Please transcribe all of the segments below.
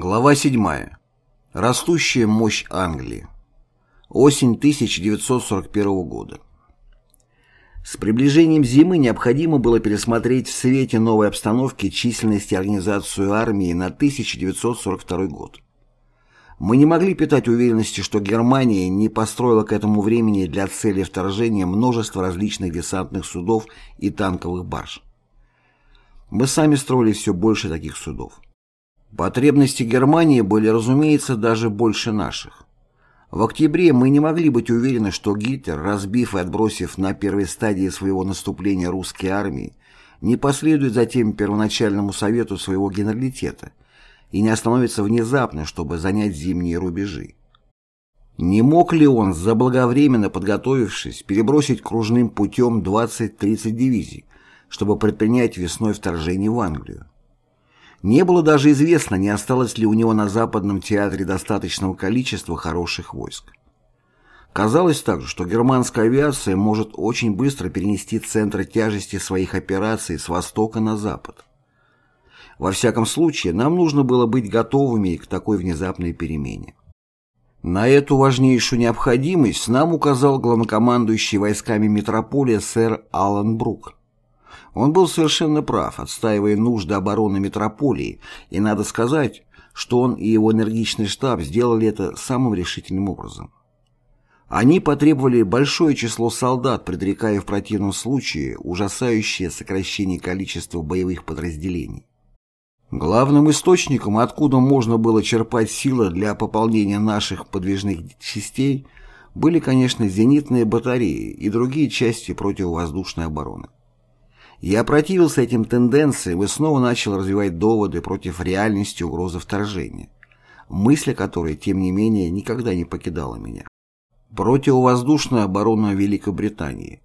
Глава 7. Растущая мощь Англии. Осень 1941 года. С приближением зимы необходимо было пересмотреть в свете новой обстановки численность и организацию армии на 1942 год. Мы не могли питать уверенности, что Германия не построила к этому времени для цели вторжения множество различных десантных судов и танковых барж. Мы сами строили все больше таких судов. Потребности Германии были, разумеется, даже больше наших. В октябре мы не могли быть уверены, что Гитлер, разбив и отбросив на первой стадии своего наступления русские армии, не последует затем первоначальному совету своего генералитета и не остановится внезапно, чтобы занять зимние рубежи. Не мог ли он, заблаговременно подготовившись, перебросить кружным путем 20-30 дивизий, чтобы предпринять весной вторжение в Англию? Не было даже известно, не осталось ли у него на Западном театре достаточного количества хороших войск. Казалось также, что германская авиация может очень быстро перенести центр тяжести своих операций с востока на запад. Во всяком случае, нам нужно было быть готовыми к такой внезапной перемене. На эту важнейшую необходимость нам указал главнокомандующий войсками метрополия сэр Аллен Брук. Он был совершенно прав, отстаивая нужды обороны метрополии, и надо сказать, что он и его энергичный штаб сделали это самым решительным образом. Они потребовали большое число солдат, предрекая в противном случае ужасающее сокращение количества боевых подразделений. Главным источником, откуда можно было черпать силы для пополнения наших подвижных частей, были, конечно, зенитные батареи и другие части противовоздушной обороны. Я противился этим тенденциям и снова начал развивать доводы против реальности угрозы вторжения, мысль о которой, тем не менее, никогда не покидала меня. Противовоздушная оборона Великобритании.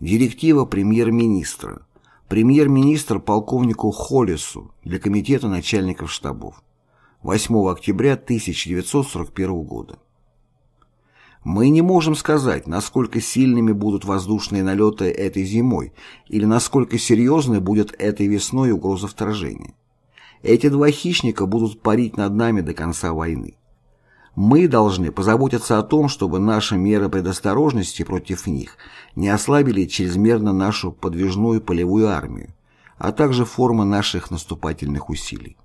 Директива премьер-министра. Премьер-министр полковнику Холлису для Комитета начальников штабов. 8 октября 1941 года. Мы не можем сказать, насколько сильными будут воздушные налеты этой зимой или насколько серьезной будет этой весной угроза вторжения. Эти два хищника будут парить над нами до конца войны. Мы должны позаботиться о том, чтобы наши меры предосторожности против них не ослабили чрезмерно нашу подвижную полевую армию, а также формы наших наступательных усилий.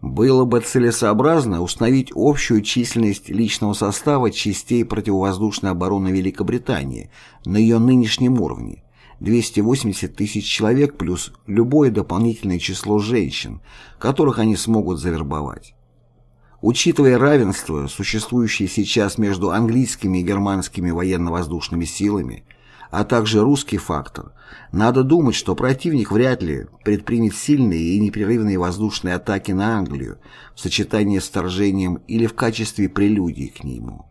Было бы целесообразно установить общую численность личного состава частей противовоздушной обороны Великобритании на ее нынешнем уровне – 280 тысяч человек плюс любое дополнительное число женщин, которых они смогут завербовать. Учитывая равенство, существующее сейчас между английскими и германскими военно-воздушными силами – а также русский фактор, надо думать, что противник вряд ли предпримет сильные и непрерывные воздушные атаки на Англию в сочетании с вторжением или в качестве прелюдии к нему.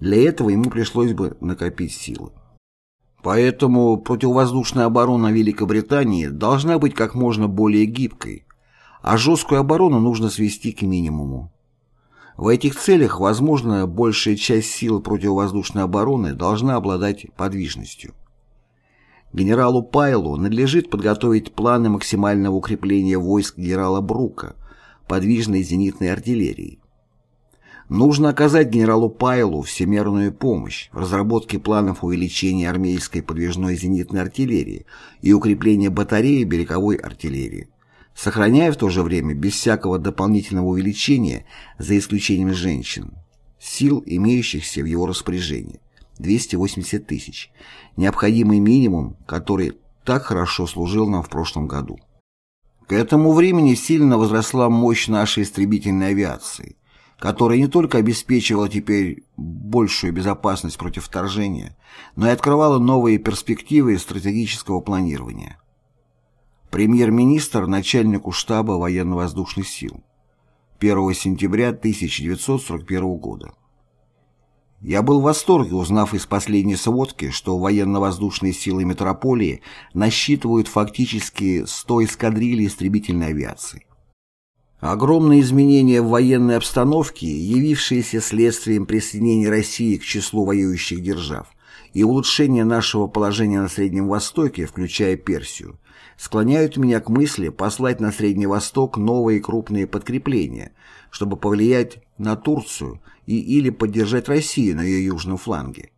Для этого ему пришлось бы накопить силы. Поэтому противовоздушная оборона Великобритании должна быть как можно более гибкой, а жесткую оборону нужно свести к минимуму. В этих целях, возможно, большая часть сил противовоздушной обороны должна обладать подвижностью. Генералу Пайлу надлежит подготовить планы максимального укрепления войск генерала Брука, подвижной зенитной артиллерии. Нужно оказать генералу Пайлу всемерную помощь в разработке планов увеличения армейской подвижной зенитной артиллерии и укрепления батареи береговой артиллерии сохраняя в то же время без всякого дополнительного увеличения, за исключением женщин, сил, имеющихся в его распоряжении, 280 тысяч, необходимый минимум, который так хорошо служил нам в прошлом году. К этому времени сильно возросла мощь нашей истребительной авиации, которая не только обеспечивала теперь большую безопасность против вторжения, но и открывала новые перспективы стратегического планирования. Премьер-министр начальнику штаба военно-воздушных сил. 1 сентября 1941 года. Я был в восторге, узнав из последней сводки, что военно-воздушные силы метрополии насчитывают фактически 100 эскадрилий истребительной авиации. Огромные изменения в военной обстановке, явившиеся следствием присоединения России к числу воюющих держав, и улучшение нашего положения на Среднем Востоке, включая Персию, склоняют меня к мысли послать на Средний Восток новые крупные подкрепления, чтобы повлиять на Турцию и или поддержать Россию на ее южном фланге.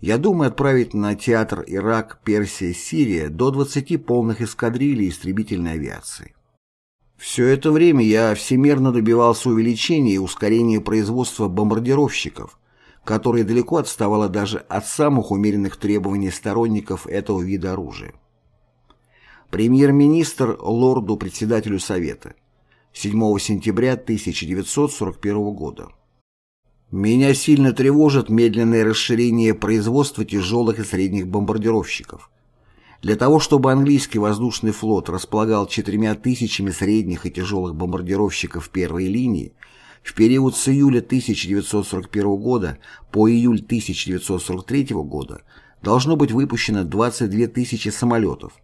Я думаю отправить на театр Ирак, Персия, Сирия до 20 полных эскадрилей истребительной авиации. Все это время я всемерно добивался увеличения и ускорения производства бомбардировщиков, которое далеко отставало даже от самых умеренных требований сторонников этого вида оружия. Премьер-министр лорду-председателю Совета 7 сентября 1941 года. Меня сильно тревожит медленное расширение производства тяжелых и средних бомбардировщиков. Для того, чтобы английский воздушный флот располагал четырьмя тысячами средних и тяжелых бомбардировщиков первой линии, в период с июля 1941 года по июль 1943 года должно быть выпущено 22 тысячи самолетов,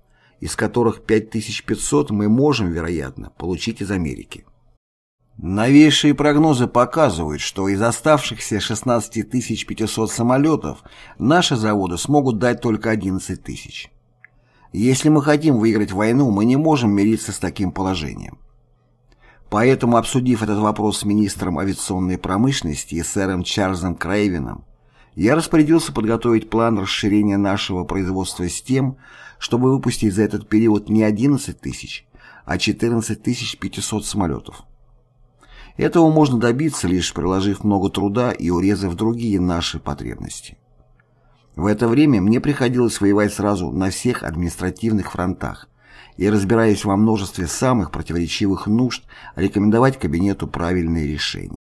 из которых 5500 мы можем, вероятно, получить из Америки. Новейшие прогнозы показывают, что из оставшихся 16 500 самолетов наши заводы смогут дать только 11 тысяч. Если мы хотим выиграть войну, мы не можем мириться с таким положением. Поэтому, обсудив этот вопрос с министром авиационной промышленности и сэром Чарльзом Крейвином, я распорядился подготовить план расширения нашего производства с тем, чтобы выпустить за этот период не 11 тысяч, а 14 500 самолетов. Этого можно добиться, лишь приложив много труда и урезав другие наши потребности. В это время мне приходилось воевать сразу на всех административных фронтах и, разбираясь во множестве самых противоречивых нужд, рекомендовать кабинету правильные решения.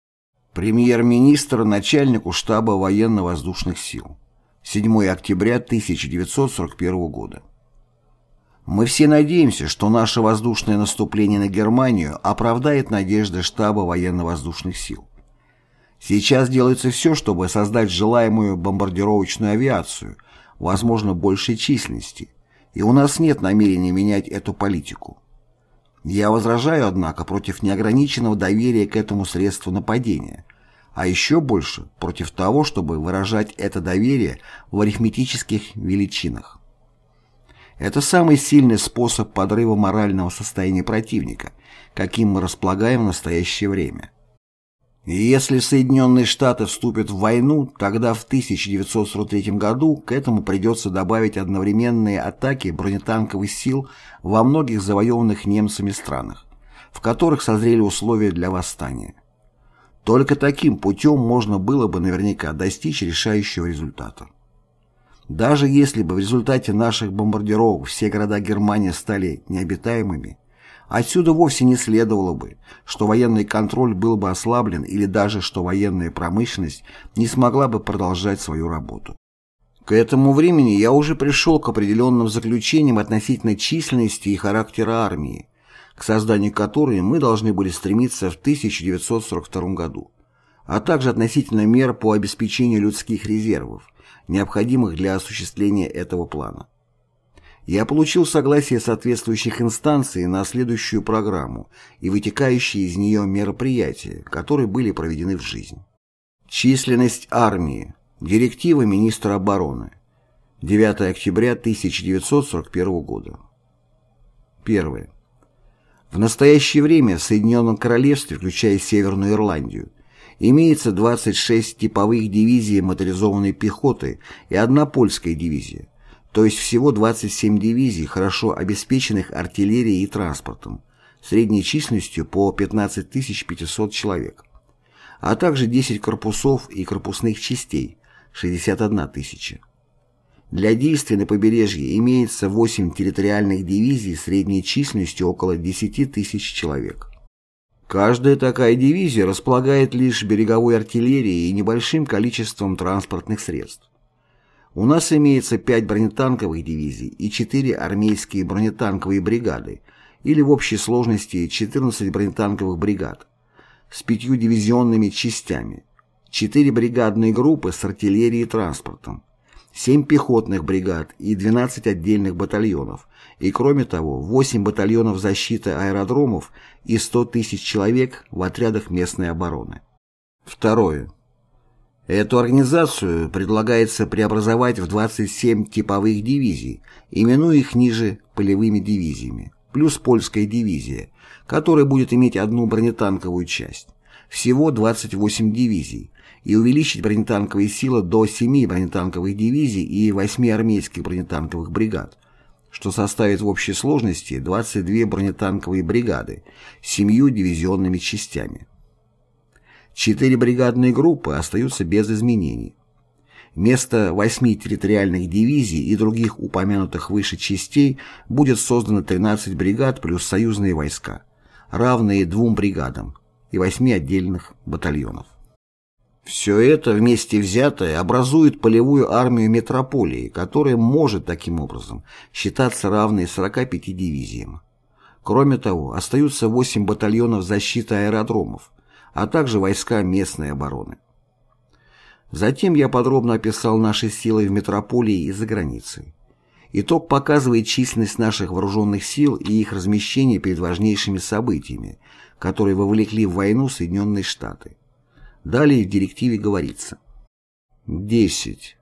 Премьер-министр начальнику штаба военно-воздушных сил. 7 октября 1941 года. Мы все надеемся, что наше воздушное наступление на Германию оправдает надежды штаба военно-воздушных сил. Сейчас делается все, чтобы создать желаемую бомбардировочную авиацию, возможно, большей численности, и у нас нет намерения менять эту политику. Я возражаю, однако, против неограниченного доверия к этому средству нападения, а еще больше против того, чтобы выражать это доверие в арифметических величинах. Это самый сильный способ подрыва морального состояния противника, каким мы располагаем в настоящее время. И если Соединенные Штаты вступят в войну, тогда в 1943 году к этому придется добавить одновременные атаки бронетанковых сил во многих завоеванных немцами странах, в которых созрели условия для восстания. Только таким путем можно было бы наверняка достичь решающего результата. Даже если бы в результате наших бомбардировок все города Германии стали необитаемыми, отсюда вовсе не следовало бы, что военный контроль был бы ослаблен или даже что военная промышленность не смогла бы продолжать свою работу. К этому времени я уже пришел к определенным заключениям относительно численности и характера армии, к созданию которой мы должны были стремиться в 1942 году, а также относительно мер по обеспечению людских резервов, необходимых для осуществления этого плана. Я получил согласие соответствующих инстанций на следующую программу и вытекающие из нее мероприятия, которые были проведены в жизнь. Численность армии. Директива министра обороны. 9 октября 1941 года. Первое. В настоящее время в Соединенном Королевстве, включая Северную Ирландию, имеется 26 типовых дивизий моторизованной пехоты и одна польская дивизия, то есть всего 27 дивизий, хорошо обеспеченных артиллерией и транспортом, средней численностью по 15 500 человек, а также 10 корпусов и корпусных частей, 61 тысяча. Для действий на побережье имеется 8 территориальных дивизий средней численностью около 10 тысяч человек. Каждая такая дивизия располагает лишь береговой артиллерией и небольшим количеством транспортных средств. У нас имеется 5 бронетанковых дивизий и 4 армейские бронетанковые бригады, или в общей сложности 14 бронетанковых бригад, с пятью дивизионными частями, 4 бригадные группы с артиллерией и транспортом, 7 пехотных бригад и 12 отдельных батальонов, и кроме того 8 батальонов защиты аэродромов и 100 тысяч человек в отрядах местной обороны. Второе. Эту организацию предлагается преобразовать в 27 типовых дивизий, именуя их ниже полевыми дивизиями, плюс польская дивизия, которая будет иметь одну бронетанковую часть. Всего 28 дивизий, и увеличить бронетанковые силы до 7 бронетанковых дивизий и 8 армейских бронетанковых бригад, что составит в общей сложности 22 бронетанковые бригады с 7 дивизионными частями. Четыре бригадные группы остаются без изменений. Вместо восьми территориальных дивизий и других упомянутых выше частей будет создано 13 бригад плюс союзные войска, равные двум бригадам и восьми отдельных батальонов. Все это вместе взятое образует полевую армию метрополии, которая может таким образом считаться равной 45 дивизиям. Кроме того, остаются 8 батальонов защиты аэродромов, а также войска местной обороны. Затем я подробно описал наши силы в метрополии и за границей. Итог показывает численность наших вооруженных сил и их размещение перед важнейшими событиями, которые вовлекли в войну Соединенные Штаты. Далее в директиве говорится. 10.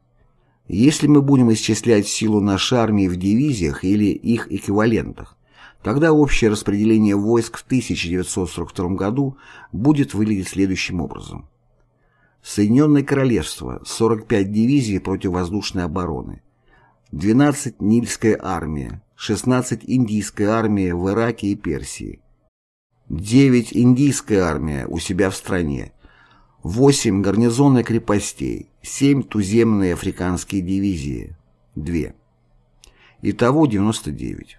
Если мы будем исчислять силу нашей армии в дивизиях или их эквивалентах, Тогда общее распределение войск в 1942 году будет выглядеть следующим образом. Соединенное Королевство – 45 дивизий противовоздушной обороны, 12 Нильская армия, 16 Индийская армия в Ираке и Персии, 9 Индийская армия у себя в стране, 8 гарнизонных крепостей, 7 туземные африканские дивизии, 2. Итого 99.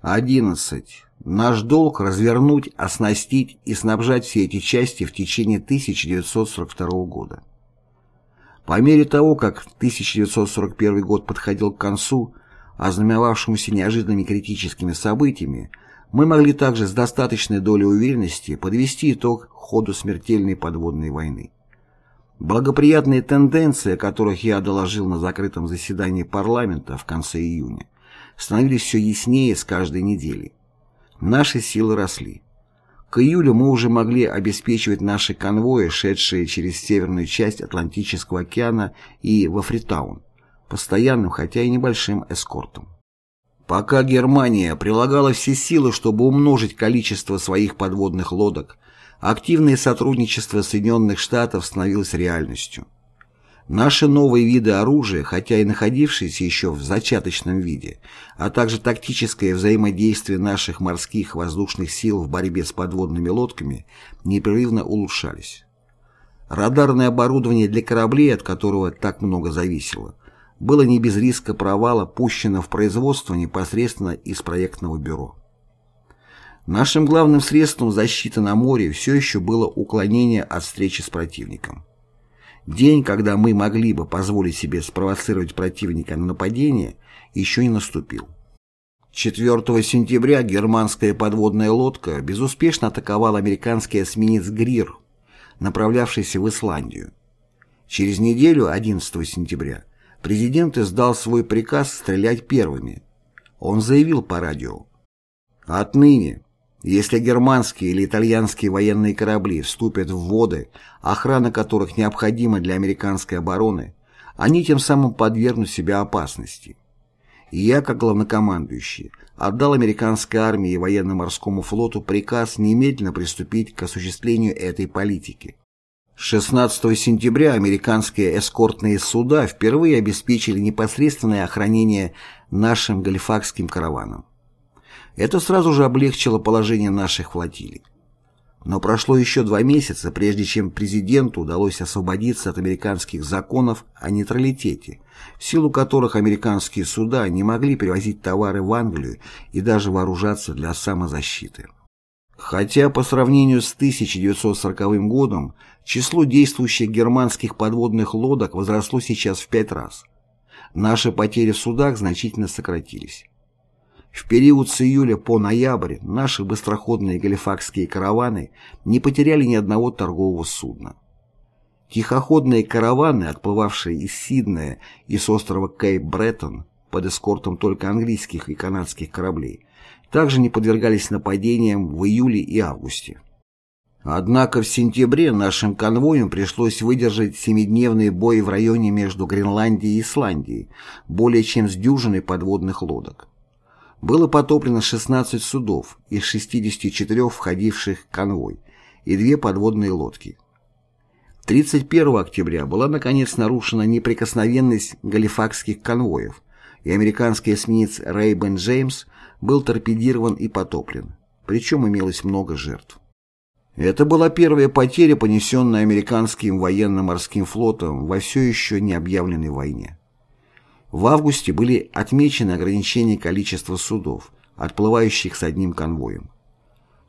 11. Наш долг развернуть, оснастить и снабжать все эти части в течение 1942 года. По мере того, как 1941 год подходил к концу, ознаменовавшемуся неожиданными критическими событиями, мы могли также с достаточной долей уверенности подвести итог ходу смертельной подводной войны. Благоприятные тенденции, о которых я доложил на закрытом заседании парламента в конце июня, становились все яснее с каждой недели. Наши силы росли. К июлю мы уже могли обеспечивать наши конвои, шедшие через северную часть Атлантического океана и во Фритаун, постоянным, хотя и небольшим эскортом. Пока Германия прилагала все силы, чтобы умножить количество своих подводных лодок, активное сотрудничество Соединенных Штатов становилось реальностью. Наши новые виды оружия, хотя и находившиеся еще в зачаточном виде, а также тактическое взаимодействие наших морских воздушных сил в борьбе с подводными лодками, непрерывно улучшались. Радарное оборудование для кораблей, от которого так много зависело, было не без риска провала пущено в производство непосредственно из проектного бюро. Нашим главным средством защиты на море все еще было уклонение от встречи с противником. День, когда мы могли бы позволить себе спровоцировать противника на нападение, еще не наступил. 4 сентября германская подводная лодка безуспешно атаковала американский эсминец «Грир», направлявшийся в Исландию. Через неделю, 11 сентября, президент издал свой приказ стрелять первыми. Он заявил по радио «Отныне если германские или итальянские военные корабли вступят в воды, охрана которых необходима для американской обороны, они тем самым подвергнут себя опасности. И я, как главнокомандующий, отдал американской армии и военно-морскому флоту приказ немедленно приступить к осуществлению этой политики. 16 сентября американские эскортные суда впервые обеспечили непосредственное охранение нашим галифакским караванам. Это сразу же облегчило положение наших флотилий. Но прошло еще два месяца, прежде чем президенту удалось освободиться от американских законов о нейтралитете, в силу которых американские суда не могли перевозить товары в Англию и даже вооружаться для самозащиты. Хотя по сравнению с 1940 годом число действующих германских подводных лодок возросло сейчас в пять раз. Наши потери в судах значительно сократились. В период с июля по ноябрь наши быстроходные галифакские караваны не потеряли ни одного торгового судна. Тихоходные караваны, отплывавшие из Сиднея и с острова Кейп-Бреттон под эскортом только английских и канадских кораблей, также не подвергались нападениям в июле и августе. Однако в сентябре нашим конвоям пришлось выдержать семидневный бой в районе между Гренландией и Исландией, более чем с дюжиной подводных лодок. Было потоплено 16 судов из 64 входивших конвой и две подводные лодки. 31 октября была наконец нарушена неприкосновенность галифакских конвоев, и американский эсминец Рейбен Джеймс был торпедирован и потоплен, причем имелось много жертв. Это была первая потеря, понесенная американским военно-морским флотом во все еще не объявленной войне. В августе были отмечены ограничения количества судов, отплывающих с одним конвоем.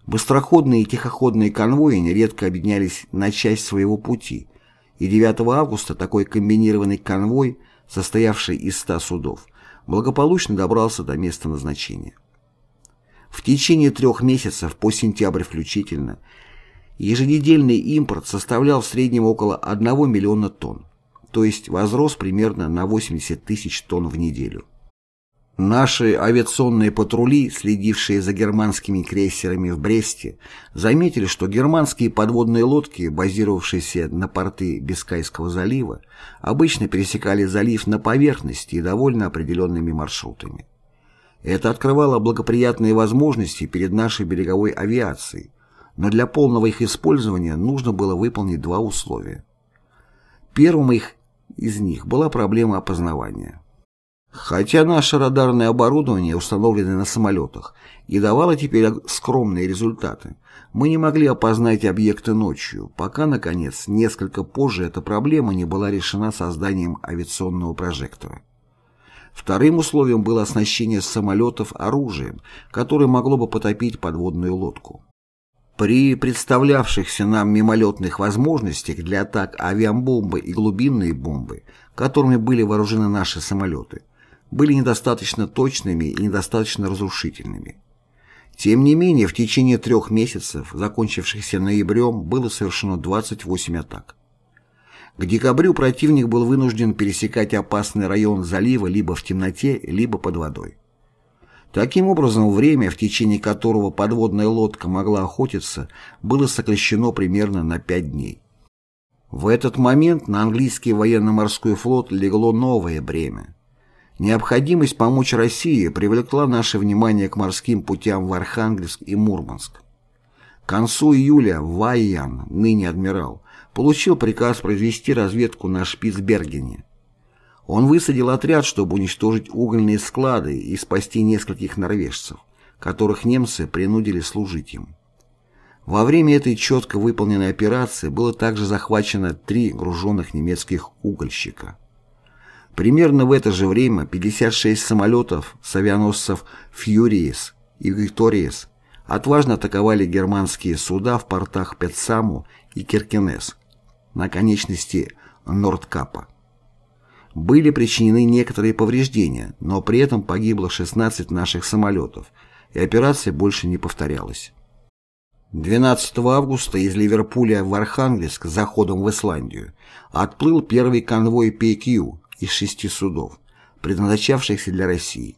Быстроходные и тихоходные конвои нередко объединялись на часть своего пути, и 9 августа такой комбинированный конвой, состоявший из 100 судов, благополучно добрался до места назначения. В течение трех месяцев, по сентябрь включительно, еженедельный импорт составлял в среднем около 1 миллиона тонн, то есть возрос примерно на 80 тысяч тонн в неделю. Наши авиационные патрули, следившие за германскими крейсерами в Бресте, заметили, что германские подводные лодки, базировавшиеся на порты Бискайского залива, обычно пересекали залив на поверхности и довольно определенными маршрутами. Это открывало благоприятные возможности перед нашей береговой авиацией, но для полного их использования нужно было выполнить два условия. Первым их из них была проблема опознавания. Хотя наше радарное оборудование, установленное на самолетах, и давало теперь скромные результаты, мы не могли опознать объекты ночью, пока, наконец, несколько позже эта проблема не была решена созданием авиационного прожектора. Вторым условием было оснащение самолетов оружием, которое могло бы потопить подводную лодку. При представлявшихся нам мимолетных возможностях для атак авиабомбы и глубинные бомбы, которыми были вооружены наши самолеты, были недостаточно точными и недостаточно разрушительными. Тем не менее, в течение трех месяцев, закончившихся ноябрем, было совершено 28 атак. К декабрю противник был вынужден пересекать опасный район залива либо в темноте, либо под водой. Таким образом, время, в течение которого подводная лодка могла охотиться, было сокращено примерно на пять дней. В этот момент на английский военно-морской флот легло новое бремя. Необходимость помочь России привлекла наше внимание к морским путям в Архангельск и Мурманск. К концу июля Вайян, ныне адмирал, получил приказ произвести разведку на Шпицбергене. Он высадил отряд, чтобы уничтожить угольные склады и спасти нескольких норвежцев, которых немцы принудили служить им. Во время этой четко выполненной операции было также захвачено три груженных немецких угольщика. Примерно в это же время 56 самолетов с авианосцев «Фьюриес» и «Викториес» отважно атаковали германские суда в портах Петсаму и Киркенес на конечности Нордкапа. Были причинены некоторые повреждения, но при этом погибло 16 наших самолетов, и операция больше не повторялась. 12 августа из Ливерпуля в Архангельск с заходом в Исландию отплыл первый конвой PQ из шести судов, предназначавшихся для России.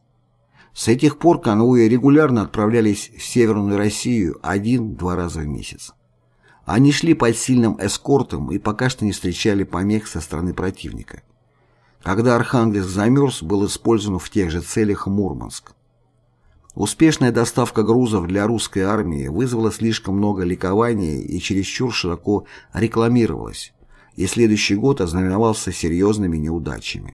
С этих пор конвои регулярно отправлялись в Северную Россию один-два раза в месяц. Они шли под сильным эскортом и пока что не встречали помех со стороны противника. Когда Архангельск замерз, был использован в тех же целях Мурманск. Успешная доставка грузов для русской армии вызвала слишком много ликования и чересчур широко рекламировалась, и следующий год ознаменовался серьезными неудачами.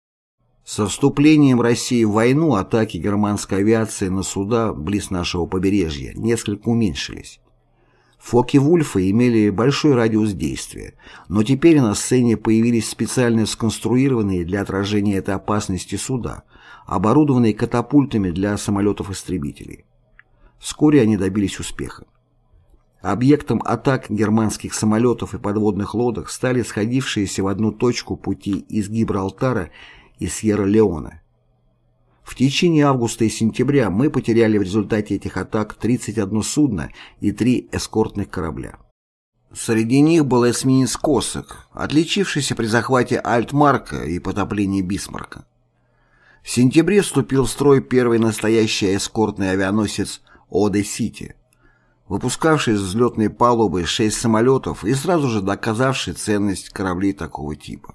Со вступлением России в войну атаки германской авиации на суда близ нашего побережья несколько уменьшились. Фоки-Вульфы имели большой радиус действия, но теперь на сцене появились специально сконструированные для отражения этой опасности суда, оборудованные катапультами для самолетов-истребителей. Вскоре они добились успеха. Объектом атак германских самолетов и подводных лодок стали сходившиеся в одну точку пути из Гибралтара и Сьерра-Леона. В течение августа и сентября мы потеряли в результате этих атак 31 судно и 3 эскортных корабля. Среди них был эсминец «Косок», отличившийся при захвате Альтмарка и потоплении Бисмарка. В сентябре вступил в строй первый настоящий эскортный авианосец «Оде-Сити». выпускавший с взлетной палубы шесть самолетов и сразу же доказавший ценность кораблей такого типа.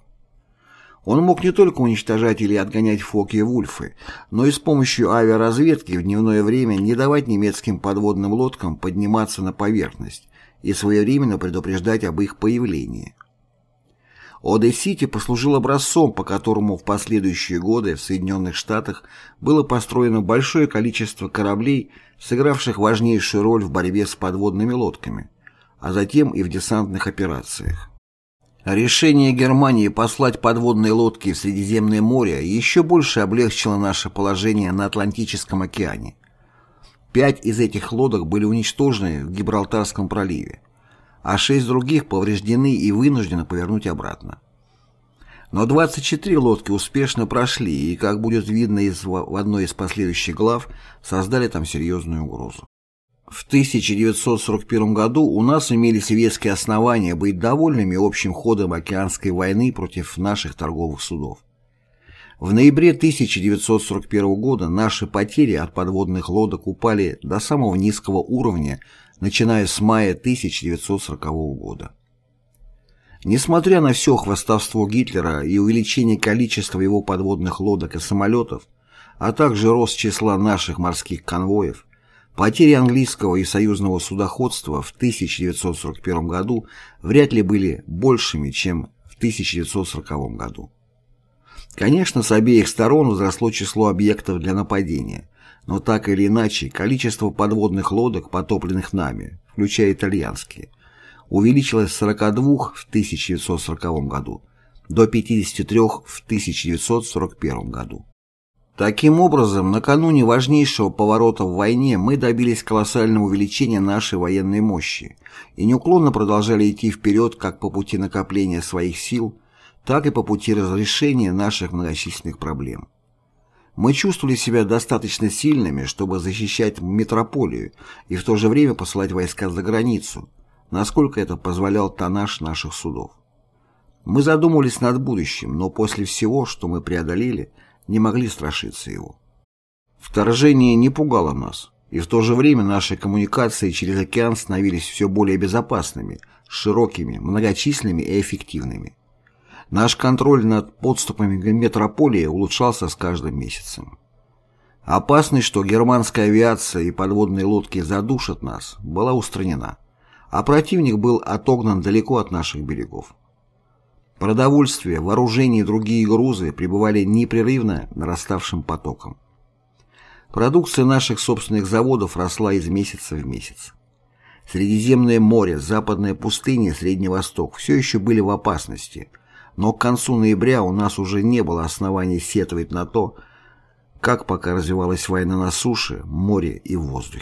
Он мог не только уничтожать или отгонять Фоки и Вульфы, но и с помощью авиаразведки в дневное время не давать немецким подводным лодкам подниматься на поверхность и своевременно предупреждать об их появлении. Одесс-Сити послужил образцом, по которому в последующие годы в Соединенных Штатах было построено большое количество кораблей, сыгравших важнейшую роль в борьбе с подводными лодками, а затем и в десантных операциях. Решение Германии послать подводные лодки в Средиземное море еще больше облегчило наше положение на Атлантическом океане. Пять из этих лодок были уничтожены в Гибралтарском проливе, а шесть других повреждены и вынуждены повернуть обратно. Но 24 лодки успешно прошли и, как будет видно из, в одной из последующих глав, создали там серьезную угрозу. В 1941 году у нас имелись веские основания быть довольными общим ходом океанской войны против наших торговых судов. В ноябре 1941 года наши потери от подводных лодок упали до самого низкого уровня, начиная с мая 1940 года. Несмотря на все хвастовство Гитлера и увеличение количества его подводных лодок и самолетов, а также рост числа наших морских конвоев, Потери английского и союзного судоходства в 1941 году вряд ли были большими, чем в 1940 году. Конечно, с обеих сторон возросло число объектов для нападения, но так или иначе количество подводных лодок, потопленных нами, включая итальянские, увеличилось с 42 в 1940 году до 53 в 1941 году. Таким образом, накануне важнейшего поворота в войне мы добились колоссального увеличения нашей военной мощи и неуклонно продолжали идти вперед как по пути накопления своих сил, так и по пути разрешения наших многочисленных проблем. Мы чувствовали себя достаточно сильными, чтобы защищать метрополию и в то же время посылать войска за границу, насколько это позволял тоннаж наших судов. Мы задумывались над будущим, но после всего, что мы преодолели – не могли страшиться его. Вторжение не пугало нас, и в то же время наши коммуникации через океан становились все более безопасными, широкими, многочисленными и эффективными. Наш контроль над подступами к метрополии улучшался с каждым месяцем. Опасность, что германская авиация и подводные лодки задушат нас, была устранена, а противник был отогнан далеко от наших берегов. Продовольствие, вооружение и другие грузы пребывали непрерывно нараставшим потоком. Продукция наших собственных заводов росла из месяца в месяц. Средиземное море, западная пустыня, Средний Восток все еще были в опасности, но к концу ноября у нас уже не было оснований сетовать на то, как пока развивалась война на суше, море и воздухе.